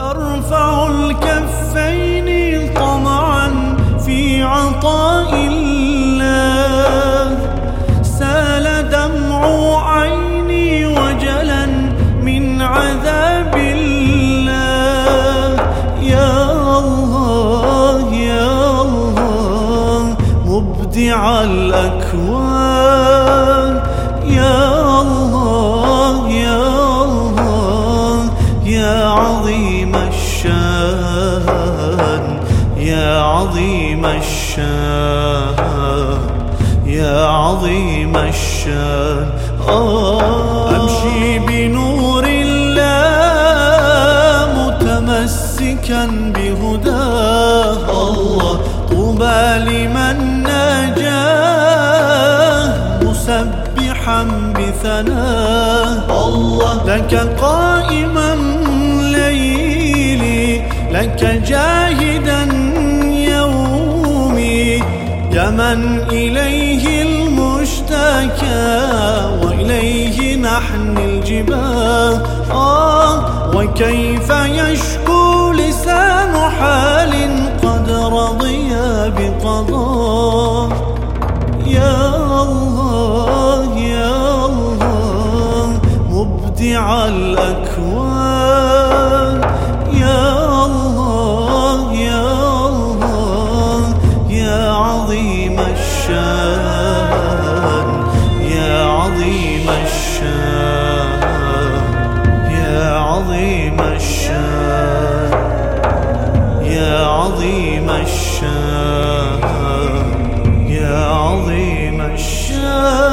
أرفع الكفين طمعا في عطاء الله. سال دمع عيني وجلا من عذاب الله. يا الله يا الله مبدع الأكوان. يا الله عظيم الشان يا عظيم الشان يا عظيم الشان. أمشي بنور الله متمسكا بهداه الله طوبى لمن نجاه مسبحا بثناه الله لك قائما لك جاهدا يومي يا من إليه المشتكى وإليه نحن الجباه. آه وكيف يشكو لسان حال قد رضي بقضاه يا الله يا الله مبدع الأكوان. الشام يا عظيم الشام.